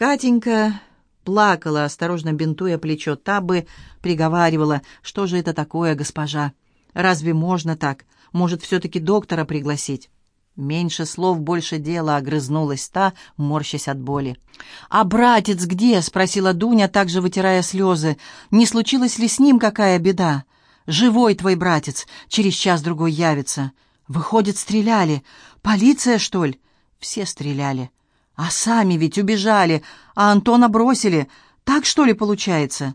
Катенька плакала, осторожно бинтуя плечо Табы, приговаривала, что же это такое, госпожа? Разве можно так? Может, все-таки доктора пригласить? Меньше слов, больше дела, огрызнулась та, морщась от боли. «А братец где?» — спросила Дуня, также вытирая слезы. «Не случилось ли с ним какая беда? Живой твой братец, через час-другой явится. Выходит, стреляли. Полиция, что ли?» «Все стреляли. А сами ведь убежали, а Антона бросили. Так, что ли, получается?»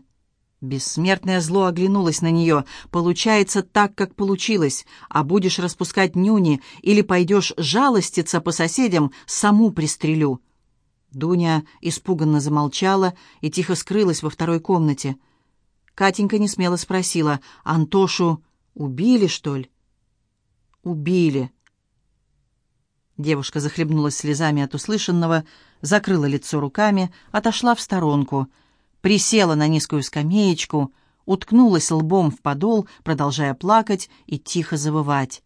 Бессмертное зло оглянулось на нее. «Получается так, как получилось. А будешь распускать нюни или пойдешь жалоститься по соседям, саму пристрелю». Дуня испуганно замолчала и тихо скрылась во второй комнате. Катенька несмело спросила, «Антошу убили, что ли?» «Убили». Девушка захлебнулась слезами от услышанного, закрыла лицо руками, отошла в сторонку — присела на низкую скамеечку, уткнулась лбом в подол, продолжая плакать и тихо завывать.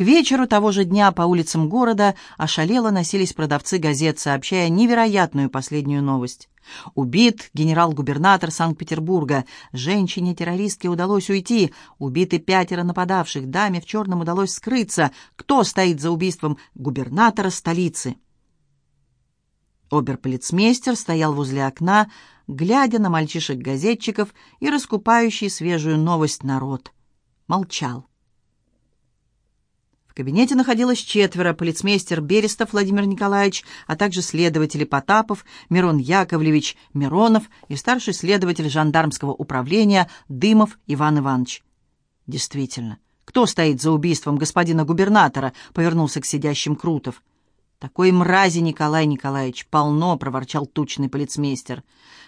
К вечеру того же дня по улицам города ошалело носились продавцы газет, сообщая невероятную последнюю новость. Убит генерал-губернатор Санкт-Петербурга. Женщине-террористке удалось уйти. Убиты пятеро нападавших. Даме в черном удалось скрыться. Кто стоит за убийством губернатора столицы? Оберполицмейстер стоял возле окна, глядя на мальчишек-газетчиков и раскупающий свежую новость народ. Молчал. В кабинете находилось четверо, полицмейстер Берестов Владимир Николаевич, а также следователи Потапов, Мирон Яковлевич Миронов и старший следователь жандармского управления Дымов Иван Иванович. Действительно, кто стоит за убийством господина губернатора, повернулся к сидящим Крутов. «Такой мрази, Николай Николаевич, полно!» — проворчал тучный полицмейстер.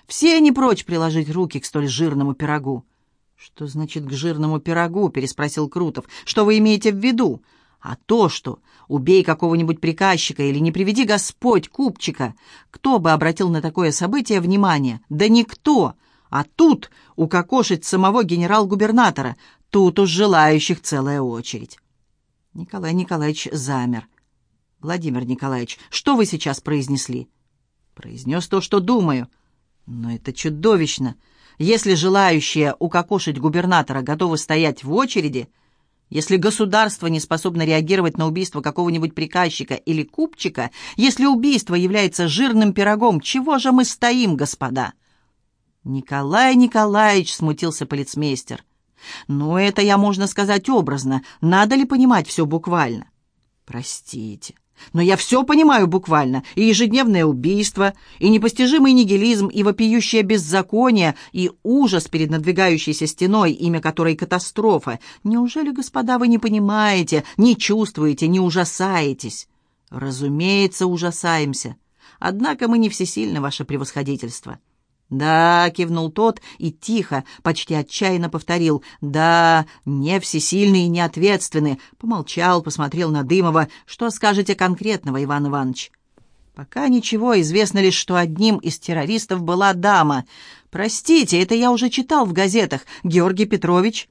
«Все не прочь приложить руки к столь жирному пирогу». «Что значит к жирному пирогу?» — переспросил Крутов. «Что вы имеете в виду?» «А то, что убей какого-нибудь приказчика или не приведи Господь купчика. Кто бы обратил на такое событие внимание? Да никто! А тут укокошить самого генерал-губернатора. Тут уж желающих целая очередь». Николай Николаевич замер. «Владимир Николаевич, что вы сейчас произнесли?» «Произнес то, что думаю». «Но это чудовищно. Если желающие укокошить губернатора готовы стоять в очереди, если государство не способно реагировать на убийство какого-нибудь приказчика или купчика, если убийство является жирным пирогом, чего же мы стоим, господа?» «Николай Николаевич», — смутился полицмейстер, — «ну это я, можно сказать, образно. Надо ли понимать все буквально?» «Простите, но я все понимаю буквально. И ежедневное убийство, и непостижимый нигилизм, и вопиющее беззаконие, и ужас перед надвигающейся стеной, имя которой катастрофа. Неужели, господа, вы не понимаете, не чувствуете, не ужасаетесь? Разумеется, ужасаемся. Однако мы не всесильны, ваше превосходительство. «Да», — кивнул тот и тихо, почти отчаянно повторил. «Да, не всесильный и не ответственный». Помолчал, посмотрел на Дымова. «Что скажете конкретного, Иван Иванович?» «Пока ничего. Известно лишь, что одним из террористов была дама. Простите, это я уже читал в газетах. Георгий Петрович».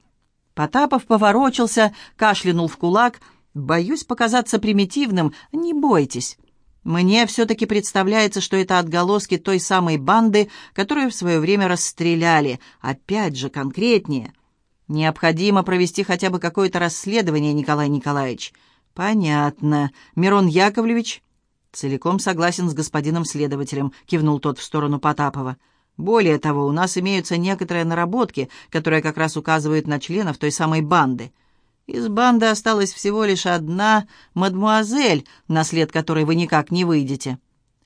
Потапов поворочился, кашлянул в кулак. «Боюсь показаться примитивным. Не бойтесь». Мне все-таки представляется, что это отголоски той самой банды, которую в свое время расстреляли. Опять же, конкретнее. Необходимо провести хотя бы какое-то расследование, Николай Николаевич. Понятно. Мирон Яковлевич? Целиком согласен с господином следователем, кивнул тот в сторону Потапова. Более того, у нас имеются некоторые наработки, которые как раз указывают на членов той самой банды. Из банды осталась всего лишь одна мадмуазель, на след которой вы никак не выйдете.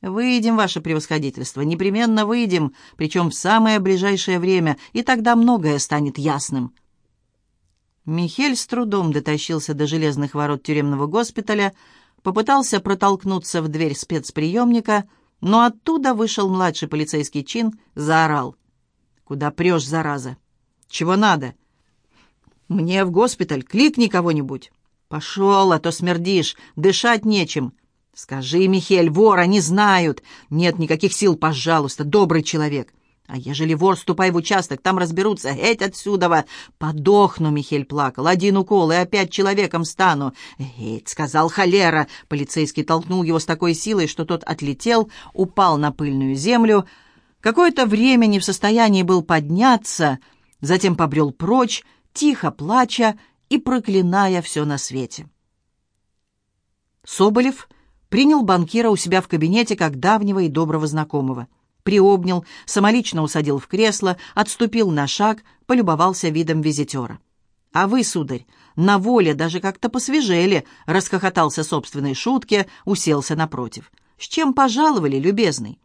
Выйдем, ваше превосходительство, непременно выйдем, причем в самое ближайшее время, и тогда многое станет ясным». Михель с трудом дотащился до железных ворот тюремного госпиталя, попытался протолкнуться в дверь спецприемника, но оттуда вышел младший полицейский чин, заорал. «Куда прешь, зараза? Чего надо?» «Мне в госпиталь, кликни кого-нибудь». «Пошел, а то смердишь, дышать нечем». «Скажи, Михель, вора не знают». «Нет никаких сил, пожалуйста, добрый человек». А ежели вор, ступай в участок, там разберутся. Эть отсюда! Подохну, Михель плакал. Один укол, и опять человеком стану. Эть, сказал холера. Полицейский толкнул его с такой силой, что тот отлетел, упал на пыльную землю. Какое-то время не в состоянии был подняться, затем побрел прочь, тихо плача и проклиная все на свете. Соболев принял банкира у себя в кабинете как давнего и доброго знакомого приобнял, самолично усадил в кресло, отступил на шаг, полюбовался видом визитера. «А вы, сударь, на воле даже как-то посвежели», — расхохотался собственной шутке, уселся напротив. «С чем пожаловали, любезный?»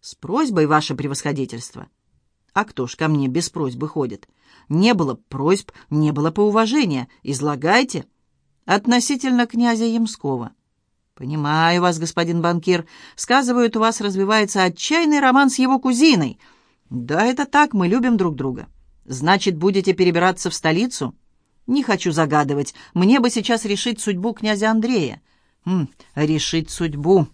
«С просьбой, ваше превосходительство». «А кто ж ко мне без просьбы ходит?» «Не было просьб, не было поуважения. Излагайте». «Относительно князя Ямского». «Понимаю вас, господин банкир. Сказывают, у вас развивается отчаянный роман с его кузиной». «Да, это так, мы любим друг друга». «Значит, будете перебираться в столицу?» «Не хочу загадывать. Мне бы сейчас решить судьбу князя Андрея». «Хм, решить судьбу.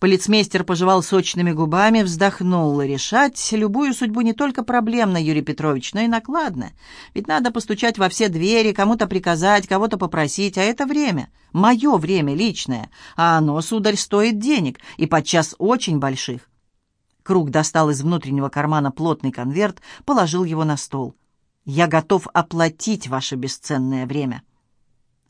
Полицмейстер пожевал сочными губами, вздохнул. Решать любую судьбу не только проблемно, Юрий Петрович, но и накладно. Ведь надо постучать во все двери, кому-то приказать, кого-то попросить, а это время. Мое время личное. А оно, сударь, стоит денег, и подчас очень больших. Круг достал из внутреннего кармана плотный конверт, положил его на стол. «Я готов оплатить ваше бесценное время».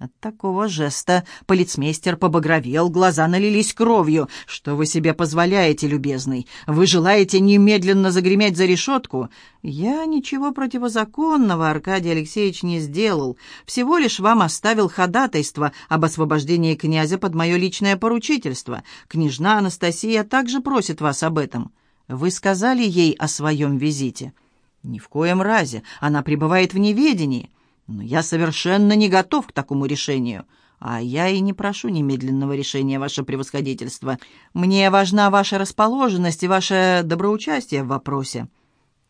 От такого жеста полицмейстер побагровел, глаза налились кровью. «Что вы себе позволяете, любезный? Вы желаете немедленно загреметь за решетку?» «Я ничего противозаконного, Аркадий Алексеевич, не сделал. Всего лишь вам оставил ходатайство об освобождении князя под мое личное поручительство. Княжна Анастасия также просит вас об этом. Вы сказали ей о своем визите?» «Ни в коем разе. Она пребывает в неведении». Но я совершенно не готов к такому решению. А я и не прошу немедленного решения, ваше превосходительство. Мне важна ваша расположенность и ваше доброучастие в вопросе».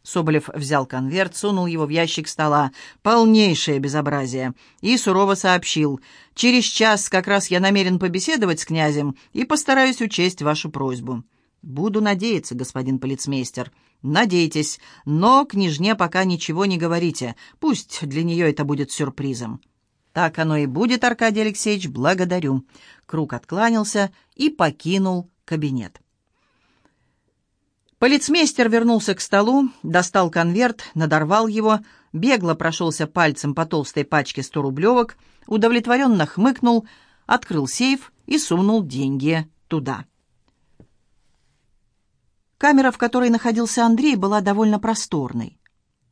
Соболев взял конверт, сунул его в ящик стола. Полнейшее безобразие. И сурово сообщил. «Через час как раз я намерен побеседовать с князем и постараюсь учесть вашу просьбу». «Буду надеяться, господин полицмейстер». «Надейтесь, но княжне пока ничего не говорите. Пусть для нее это будет сюрпризом». «Так оно и будет, Аркадий Алексеевич, благодарю». Круг откланялся и покинул кабинет. Полицмейстер вернулся к столу, достал конверт, надорвал его, бегло прошелся пальцем по толстой пачке сто-рублевок, удовлетворенно хмыкнул, открыл сейф и сунул деньги туда. Камера, в которой находился Андрей, была довольно просторной.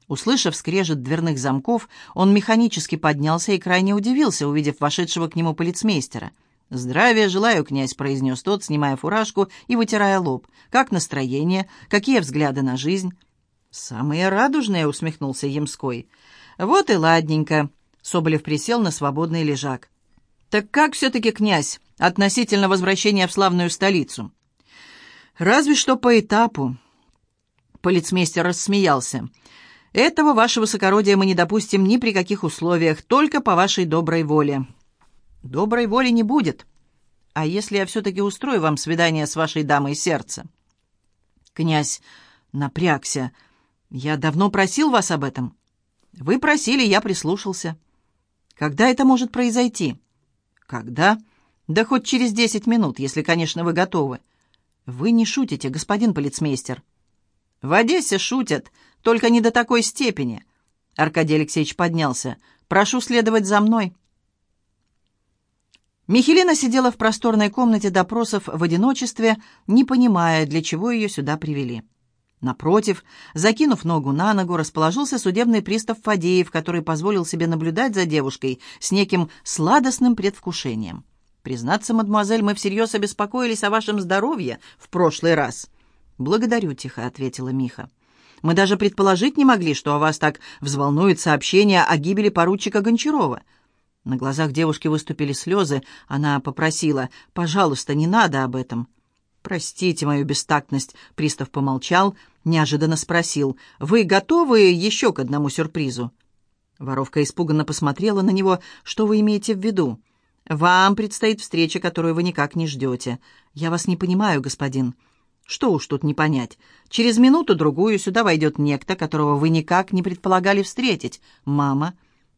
Услышав скрежет дверных замков, он механически поднялся и крайне удивился, увидев вошедшего к нему полицмейстера. «Здравия желаю, князь», — произнес тот, снимая фуражку и вытирая лоб. «Как настроение? Какие взгляды на жизнь?» «Самые радужные», — усмехнулся Ямской. «Вот и ладненько», — Соболев присел на свободный лежак. «Так как все-таки, князь, относительно возвращения в славную столицу?» «Разве что по этапу». Полицмейстер рассмеялся. «Этого, ваше высокородие, мы не допустим ни при каких условиях, только по вашей доброй воле». «Доброй воли не будет. А если я все-таки устрою вам свидание с вашей дамой сердца?» Князь напрягся. «Я давно просил вас об этом». «Вы просили, я прислушался». «Когда это может произойти?» «Когда?» «Да хоть через десять минут, если, конечно, вы готовы». «Вы не шутите, господин полицмейстер». «В Одессе шутят, только не до такой степени». Аркадий Алексеевич поднялся. «Прошу следовать за мной». Михелина сидела в просторной комнате допросов в одиночестве, не понимая, для чего ее сюда привели. Напротив, закинув ногу на ногу, расположился судебный пристав Фадеев, который позволил себе наблюдать за девушкой с неким сладостным предвкушением. Признаться, мадемуазель, мы всерьез обеспокоились о вашем здоровье в прошлый раз». «Благодарю», — тихо ответила Миха. «Мы даже предположить не могли, что о вас так взволнует сообщение о гибели поручика Гончарова». На глазах девушки выступили слезы. Она попросила, «Пожалуйста, не надо об этом». «Простите мою бестактность», — пристав помолчал, неожиданно спросил, «Вы готовы еще к одному сюрпризу?» Воровка испуганно посмотрела на него. «Что вы имеете в виду?» «Вам предстоит встреча, которую вы никак не ждете. Я вас не понимаю, господин». Что уж тут не понять. Через минуту-другую сюда войдет некто, которого вы никак не предполагали встретить. Мама.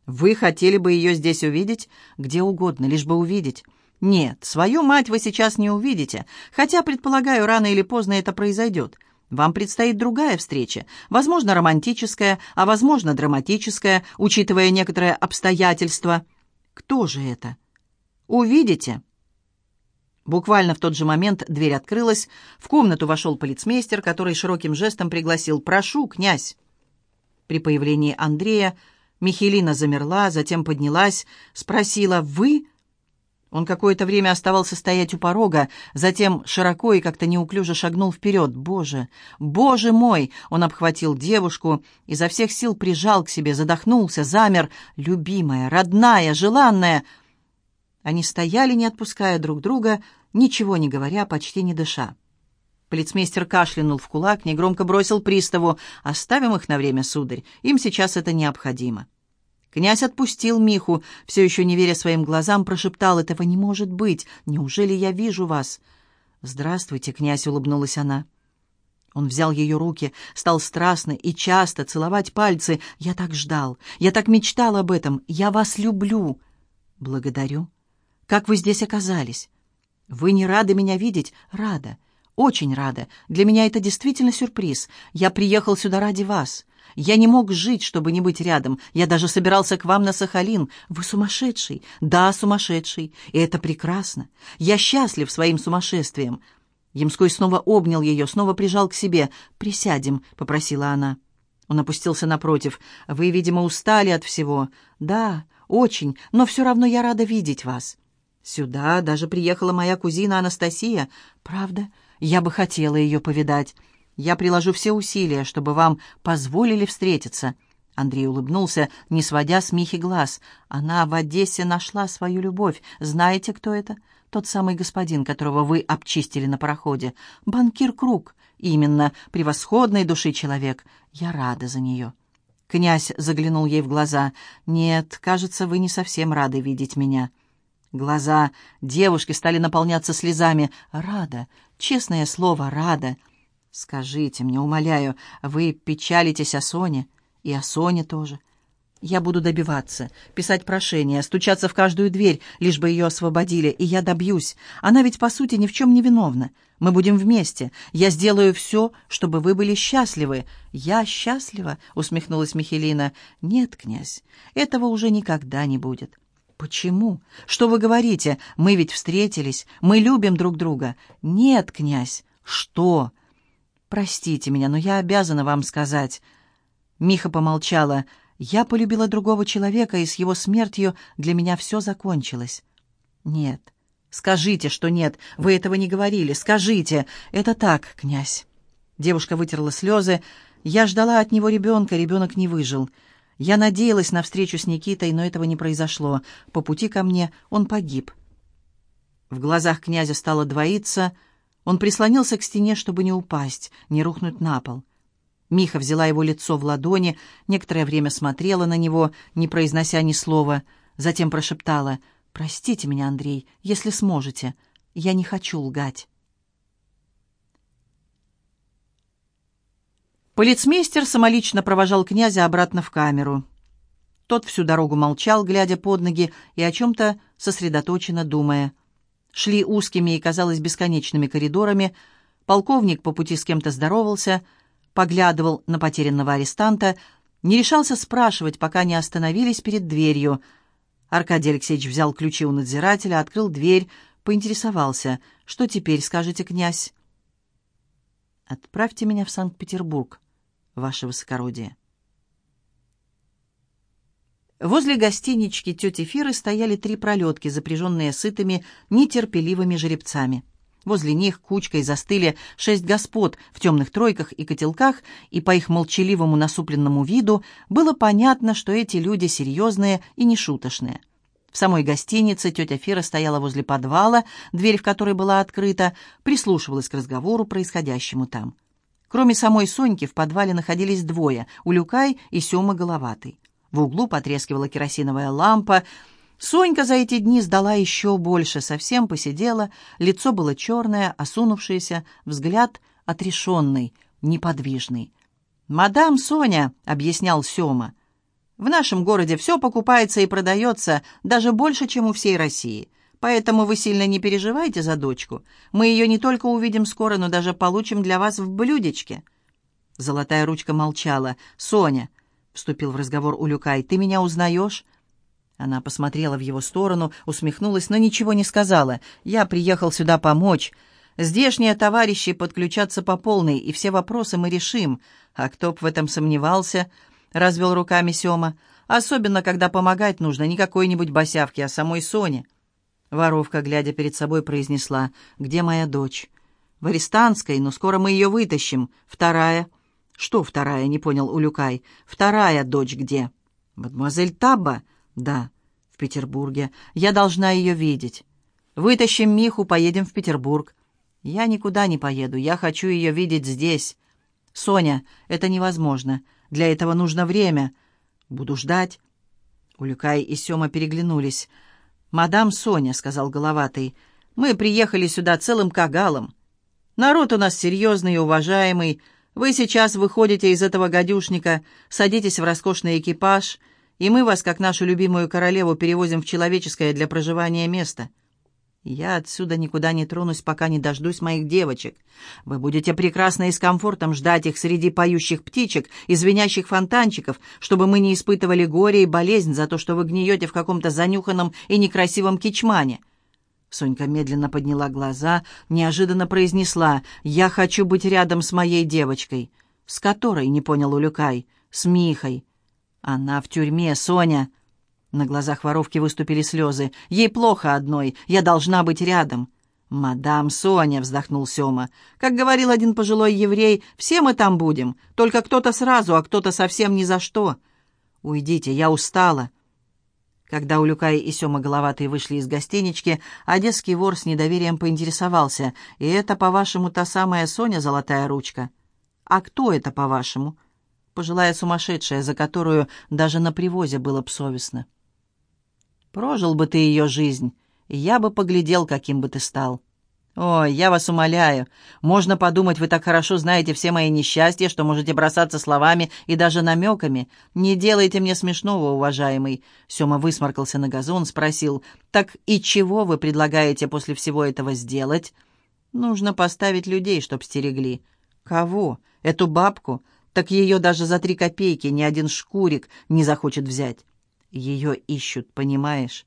Вы хотели бы ее здесь увидеть? Где угодно, лишь бы увидеть. Нет, свою мать вы сейчас не увидите, хотя, предполагаю, рано или поздно это произойдет. Вам предстоит другая встреча, возможно, романтическая, а возможно, драматическая, учитывая некоторые обстоятельства. Кто же это? Увидите. Буквально в тот же момент дверь открылась, в комнату вошел полицмейстер, который широким жестом пригласил «Прошу, князь». При появлении Андрея Михелина замерла, затем поднялась, спросила «Вы?» Он какое-то время оставался стоять у порога, затем широко и как-то неуклюже шагнул вперед. «Боже! Боже мой!» Он обхватил девушку, изо всех сил прижал к себе, задохнулся, замер. «Любимая, родная, желанная!» Они стояли, не отпуская друг друга, ничего не говоря, почти не дыша. Полицмейстер кашлянул в кулак, негромко бросил приставу. «Оставим их на время, сударь, им сейчас это необходимо». Князь отпустил Миху, все еще не веря своим глазам, прошептал, «Этого не может быть! Неужели я вижу вас?» «Здравствуйте, князь», — улыбнулась она. Он взял ее руки, стал страстно и часто целовать пальцы. «Я так ждал, я так мечтал об этом, я вас люблю!» «Благодарю. Как вы здесь оказались?» «Вы не рады меня видеть?» «Рада. Очень рада. Для меня это действительно сюрприз. Я приехал сюда ради вас. Я не мог жить, чтобы не быть рядом. Я даже собирался к вам на Сахалин. Вы сумасшедший. Да, сумасшедший. И это прекрасно. Я счастлив своим сумасшествием». Ямской снова обнял ее, снова прижал к себе. «Присядем», — попросила она. Он опустился напротив. «Вы, видимо, устали от всего». «Да, очень, но все равно я рада видеть вас». Сюда даже приехала моя кузина Анастасия. Правда? Я бы хотела ее повидать. Я приложу все усилия, чтобы вам позволили встретиться». Андрей улыбнулся, не сводя с Михи глаз. «Она в Одессе нашла свою любовь. Знаете, кто это? Тот самый господин, которого вы обчистили на пароходе. Банкир Круг. Именно, превосходной души человек. Я рада за нее». Князь заглянул ей в глаза. «Нет, кажется, вы не совсем рады видеть меня». Глаза девушки стали наполняться слезами. «Рада, честное слово, рада. Скажите мне, умоляю, вы печалитесь о Соне? И о Соне тоже?» «Я буду добиваться, писать прошения, стучаться в каждую дверь, лишь бы ее освободили, и я добьюсь. Она ведь, по сути, ни в чем не виновна. Мы будем вместе. Я сделаю все, чтобы вы были счастливы». «Я счастлива?» — усмехнулась Михелина. «Нет, князь, этого уже никогда не будет. «Почему? Что вы говорите? Мы ведь встретились, мы любим друг друга». «Нет, князь». «Что?» «Простите меня, но я обязана вам сказать». Миха помолчала. «Я полюбила другого человека, и с его смертью для меня все закончилось». «Нет». «Скажите, что нет. Вы этого не говорили. Скажите. Это так, князь». Девушка вытерла слезы. «Я ждала от него ребенка, ребенок не выжил». Я надеялась на встречу с Никитой, но этого не произошло. По пути ко мне он погиб. В глазах князя стало двоиться. Он прислонился к стене, чтобы не упасть, не рухнуть на пол. Миха взяла его лицо в ладони, некоторое время смотрела на него, не произнося ни слова, затем прошептала «Простите меня, Андрей, если сможете. Я не хочу лгать». Полицмейстер самолично провожал князя обратно в камеру. Тот всю дорогу молчал, глядя под ноги и о чем-то сосредоточенно думая. Шли узкими и, казалось, бесконечными коридорами. Полковник по пути с кем-то здоровался, поглядывал на потерянного арестанта, не решался спрашивать, пока не остановились перед дверью. Аркадий Алексеевич взял ключи у надзирателя, открыл дверь, поинтересовался. «Что теперь скажете, князь?» «Отправьте меня в Санкт-Петербург», ваше высокородие. Возле гостинички тети Фиры стояли три пролетки, запряженные сытыми, нетерпеливыми жеребцами. Возле них кучкой застыли шесть господ в темных тройках и котелках, и по их молчаливому насупленному виду было понятно, что эти люди серьезные и нешуточные. В самой гостинице тетя Фира стояла возле подвала, дверь в которой была открыта, прислушивалась к разговору, происходящему там. Кроме самой Соньки в подвале находились двое — Улюкай и Сёма Головатый. В углу потрескивала керосиновая лампа. Сонька за эти дни сдала еще больше, совсем посидела, лицо было черное, осунувшееся, взгляд отрешенный, неподвижный. «Мадам Соня», — объяснял Сёма, — «в нашем городе все покупается и продается даже больше, чем у всей России. Поэтому вы сильно не переживайте за дочку. Мы ее не только увидим скоро, но даже получим для вас в блюдечке». Золотая ручка молчала. «Соня», — вступил в разговор Улюкай, — «ты меня узнаешь?» Она посмотрела в его сторону, усмехнулась, но ничего не сказала. «Я приехал сюда помочь. Здешние товарищи подключатся по полной, и все вопросы мы решим. А кто б в этом сомневался?» — развел руками Сёма. «Особенно, когда помогать нужно не какой-нибудь босявке, а самой Соне». Воровка, глядя перед собой, произнесла, «Где моя дочь?» «В Арестанской, но скоро мы ее вытащим. Вторая». «Что вторая?» — не понял Улюкай. «Вторая дочь где?» «Мадемуазель Табба?» «Да, в Петербурге. Я должна ее видеть. Вытащим Миху, поедем в Петербург». «Я никуда не поеду. Я хочу ее видеть здесь». «Соня, это невозможно. Для этого нужно время. Буду ждать». Улюкай и Сема переглянулись. «Мадам Соня», — сказал Головатый, — «мы приехали сюда целым кагалом. Народ у нас серьезный и уважаемый. Вы сейчас выходите из этого гадюшника, садитесь в роскошный экипаж, и мы вас, как нашу любимую королеву, перевозим в человеческое для проживания место. Я отсюда никуда не тронусь, пока не дождусь моих девочек. Вы будете прекрасно и с комфортом ждать их среди поющих птичек и звенящих фонтанчиков, чтобы мы не испытывали горе и болезнь за то, что вы гниете в каком-то занюханном и некрасивом кичмане». Сонька медленно подняла глаза, неожиданно произнесла «Я хочу быть рядом с моей девочкой». «С которой?» — не понял Улюкай. «С Михой». «Она в тюрьме, Соня». На глазах воровки выступили слезы. «Ей плохо одной, я должна быть рядом». «Мадам Соня», — вздохнул Сёма, — «как говорил один пожилой еврей, все мы там будем, только кто-то сразу, а кто-то совсем ни за что. Уйдите, я устала». Когда Улюкай и Сёма Головатые вышли из гостинички, одесский вор с недоверием поинтересовался, «И это, по-вашему, та самая Соня Золотая Ручка?» «А кто это, по-вашему?» «Пожилая сумасшедшая, за которую даже на привозе было б совестно». Прожил бы ты ее жизнь, я бы поглядел, каким бы ты стал. Ой, я вас умоляю, можно подумать, вы так хорошо знаете все мои несчастья, что можете бросаться словами и даже намеками. Не делайте мне смешного, уважаемый. Сема высморкался на газон, спросил, так и чего вы предлагаете после всего этого сделать? Нужно поставить людей, чтоб стерегли. Кого? Эту бабку? Так ее даже за три копейки ни один шкурик не захочет взять. Ее ищут, понимаешь?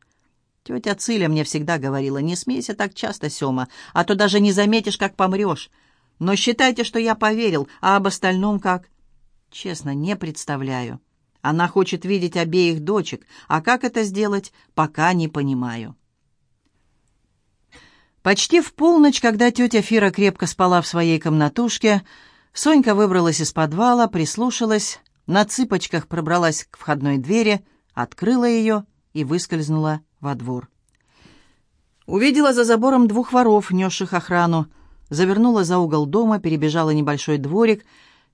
Тетя Циля мне всегда говорила, не смейся так часто, Сема, а то даже не заметишь, как помрешь. Но считайте, что я поверил, а об остальном как? Честно, не представляю. Она хочет видеть обеих дочек, а как это сделать, пока не понимаю. Почти в полночь, когда тетя Фира крепко спала в своей комнатушке, Сонька выбралась из подвала, прислушалась, на цыпочках пробралась к входной двери — открыла ее и выскользнула во двор. Увидела за забором двух воров, несших охрану, завернула за угол дома, перебежала небольшой дворик,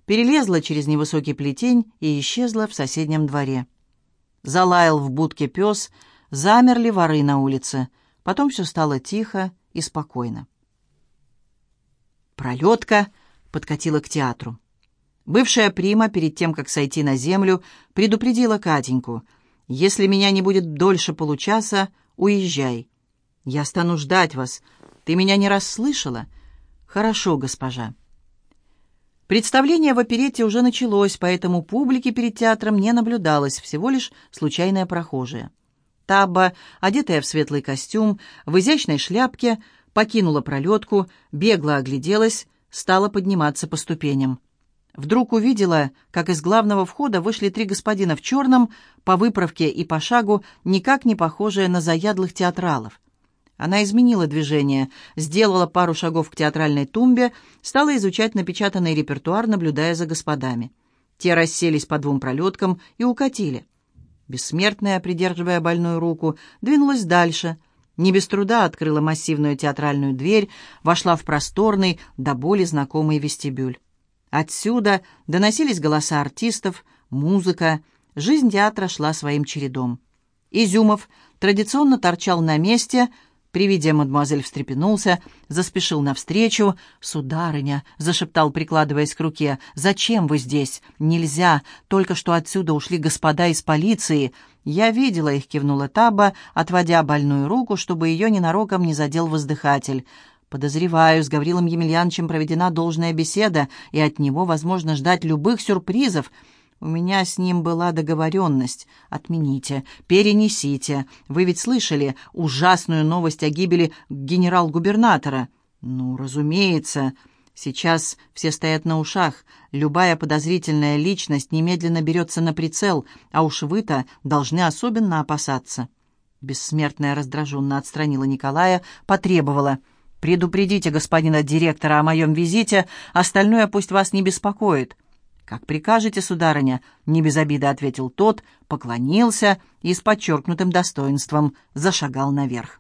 перелезла через невысокий плетень и исчезла в соседнем дворе. Залаял в будке пес, замерли воры на улице. Потом все стало тихо и спокойно. Пролетка подкатила к театру. Бывшая прима, перед тем, как сойти на землю, предупредила Катеньку — если меня не будет дольше получаса, уезжай. Я стану ждать вас. Ты меня не расслышала? Хорошо, госпожа. Представление в оперете уже началось, поэтому публики перед театром не наблюдалось, всего лишь случайная прохожая. Табба, одетая в светлый костюм, в изящной шляпке, покинула пролетку, бегло огляделась, стала подниматься по ступеням. Вдруг увидела, как из главного входа вышли три господина в черном, по выправке и по шагу, никак не похожие на заядлых театралов. Она изменила движение, сделала пару шагов к театральной тумбе, стала изучать напечатанный репертуар, наблюдая за господами. Те расселись по двум пролеткам и укатили. Бессмертная, придерживая больную руку, двинулась дальше. Не без труда открыла массивную театральную дверь, вошла в просторный, до боли знакомый вестибюль. Отсюда доносились голоса артистов, музыка, жизнь театра шла своим чередом. Изюмов традиционно торчал на месте, При виде мадемуазель встрепенулся, заспешил навстречу. «Сударыня», — зашептал, прикладываясь к руке, — «зачем вы здесь? Нельзя. Только что отсюда ушли господа из полиции». «Я видела их», — кивнула Таба, отводя больную руку, чтобы ее ненароком не задел воздыхатель. «Подозреваю, с Гаврилом Емельяновичем проведена должная беседа, и от него возможно ждать любых сюрпризов». У меня с ним была договоренность. Отмените, перенесите. Вы ведь слышали ужасную новость о гибели генерал-губернатора? Ну, разумеется. Сейчас все стоят на ушах. Любая подозрительная личность немедленно берется на прицел, а уж вы-то должны особенно опасаться. Бессмертная раздраженно отстранила Николая, потребовала. «Предупредите господина директора о моем визите, остальное пусть вас не беспокоит». «Как прикажете, сударыня», — не без обиды ответил тот, поклонился и с подчеркнутым достоинством зашагал наверх.